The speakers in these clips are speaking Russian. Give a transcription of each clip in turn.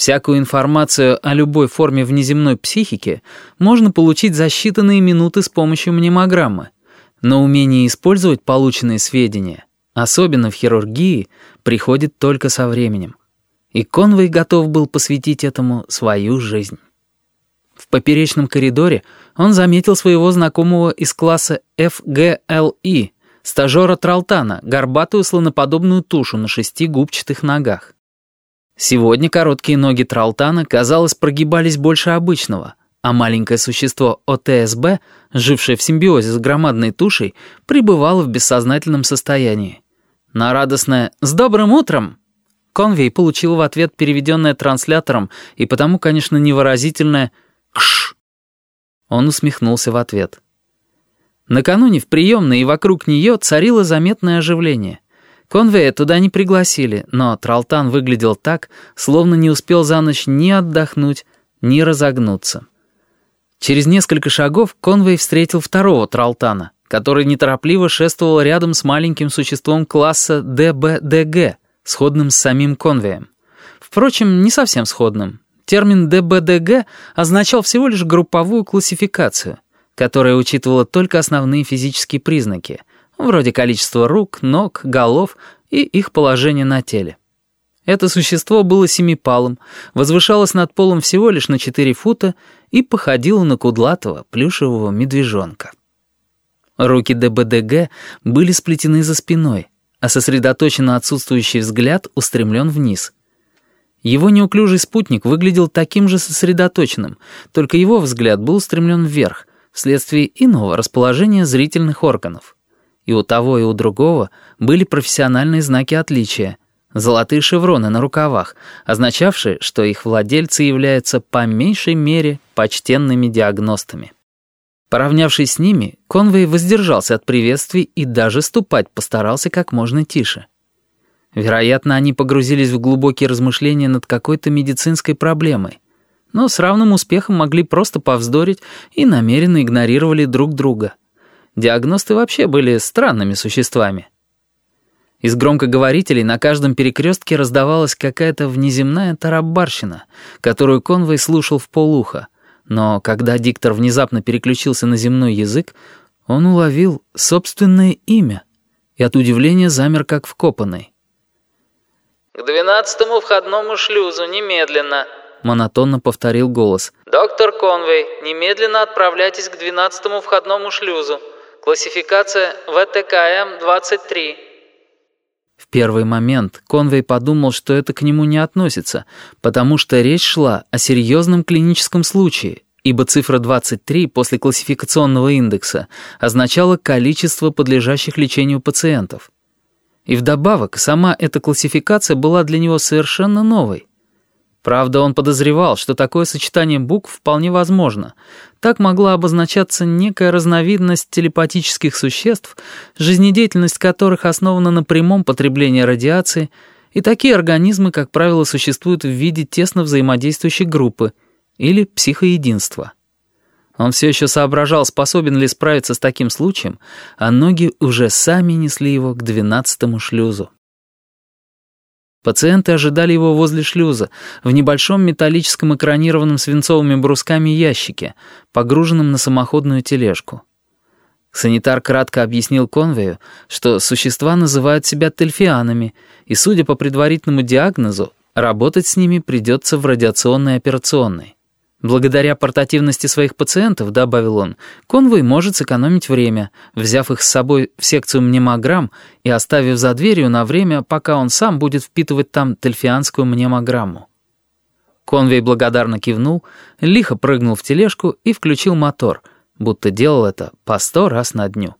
Всякую информацию о любой форме внеземной психики можно получить за считанные минуты с помощью мнемограммы, но умение использовать полученные сведения, особенно в хирургии, приходит только со временем. И Конвей готов был посвятить этому свою жизнь. В поперечном коридоре он заметил своего знакомого из класса FGLE, стажера Тралтана, горбатую слоноподобную тушу на шести губчатых ногах. Сегодня короткие ноги Тралтана, казалось, прогибались больше обычного, а маленькое существо ОТСБ, жившее в симбиозе с громадной тушей, пребывало в бессознательном состоянии. На радостное «С добрым утром!» Конвей получил в ответ переведенное транслятором и потому, конечно, невыразительное «Кш!». Он усмехнулся в ответ. Накануне в приемной и вокруг нее царило заметное оживление — Конвея туда не пригласили, но Тралтан выглядел так, словно не успел за ночь ни отдохнуть, ни разогнуться. Через несколько шагов Конвей встретил второго Тралтана, который неторопливо шествовал рядом с маленьким существом класса ДБДГ, сходным с самим Конвеем. Впрочем, не совсем сходным. Термин ДБДГ означал всего лишь групповую классификацию, которая учитывала только основные физические признаки — вроде количества рук, ног, голов и их положения на теле. Это существо было семипалым, возвышалось над полом всего лишь на 4 фута и походило на кудлатого плюшевого медвежонка. Руки ДБДГ были сплетены за спиной, а сосредоточенно отсутствующий взгляд устремлен вниз. Его неуклюжий спутник выглядел таким же сосредоточенным, только его взгляд был устремлен вверх, вследствие иного расположения зрительных органов и у того, и у другого были профессиональные знаки отличия, золотые шевроны на рукавах, означавшие, что их владельцы являются по меньшей мере почтенными диагностами. Поравнявшись с ними, Конвей воздержался от приветствий и даже ступать постарался как можно тише. Вероятно, они погрузились в глубокие размышления над какой-то медицинской проблемой, но с равным успехом могли просто повздорить и намеренно игнорировали друг друга. Диагносты вообще были странными существами. Из громкоговорителей на каждом перекрестке раздавалась какая-то внеземная тарабарщина, которую Конвой слушал в полуха, но когда диктор внезапно переключился на земной язык, он уловил собственное имя и от удивления замер как вкопанный. «К двенадцатому входному шлюзу, немедленно!» — монотонно повторил голос. «Доктор Конвей, немедленно отправляйтесь к двенадцатому входному шлюзу. Классификация ВТКМ-23». В первый момент Конвей подумал, что это к нему не относится, потому что речь шла о серьезном клиническом случае, ибо цифра 23 после классификационного индекса означала количество подлежащих лечению пациентов. И вдобавок, сама эта классификация была для него совершенно новой. Правда, он подозревал, что такое сочетание букв вполне возможно. Так могла обозначаться некая разновидность телепатических существ, жизнедеятельность которых основана на прямом потреблении радиации, и такие организмы, как правило, существуют в виде тесно взаимодействующей группы или психоединства. Он все еще соображал, способен ли справиться с таким случаем, а ноги уже сами несли его к двенадцатому шлюзу. Пациенты ожидали его возле шлюза, в небольшом металлическом экранированном свинцовыми брусками ящике, погруженном на самоходную тележку. Санитар кратко объяснил Конвею, что существа называют себя тельфианами, и, судя по предварительному диагнозу, работать с ними придется в радиационной операционной. Благодаря портативности своих пациентов, добавил он, конвой может сэкономить время, взяв их с собой в секцию мнемограмм и оставив за дверью на время, пока он сам будет впитывать там тельфианскую мнемограмму. Конвей благодарно кивнул, лихо прыгнул в тележку и включил мотор, будто делал это по сто раз на дню.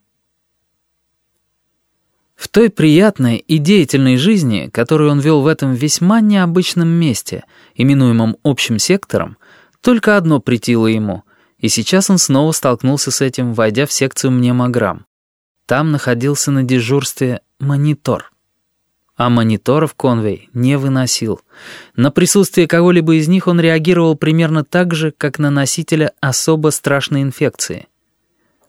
В той приятной и деятельной жизни, которую он вел в этом весьма необычном месте, именуемом общим сектором, только одно притило ему, и сейчас он снова столкнулся с этим, войдя в секцию мнемограмм. Там находился на дежурстве монитор. А мониторов Конвей не выносил. На присутствие кого-либо из них он реагировал примерно так же, как на носителя особо страшной инфекции.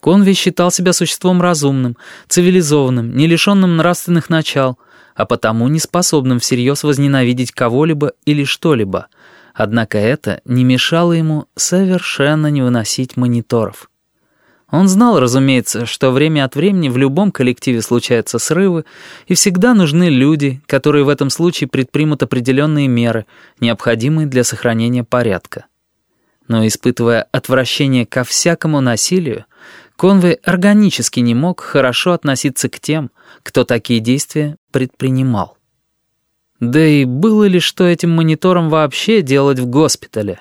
Конвей считал себя существом разумным, цивилизованным, не лишенным нравственных начал, а потому не способным всерьез возненавидеть кого-либо или что-либо — Однако это не мешало ему совершенно не выносить мониторов. Он знал, разумеется, что время от времени в любом коллективе случаются срывы, и всегда нужны люди, которые в этом случае предпримут определенные меры, необходимые для сохранения порядка. Но испытывая отвращение ко всякому насилию, Конвей органически не мог хорошо относиться к тем, кто такие действия предпринимал. Да и было ли что этим монитором вообще делать в госпитале?